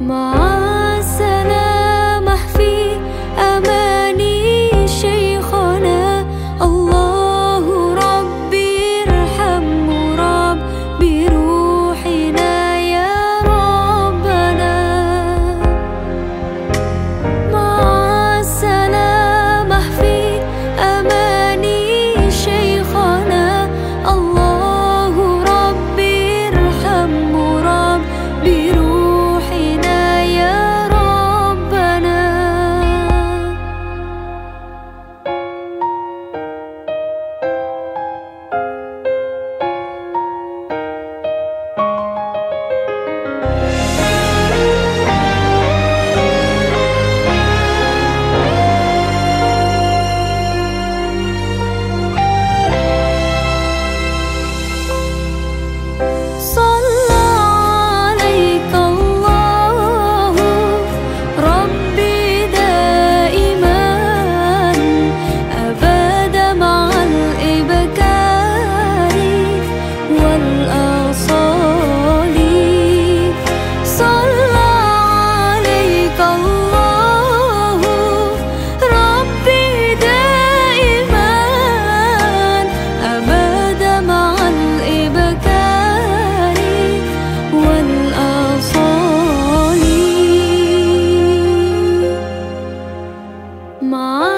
妈妈。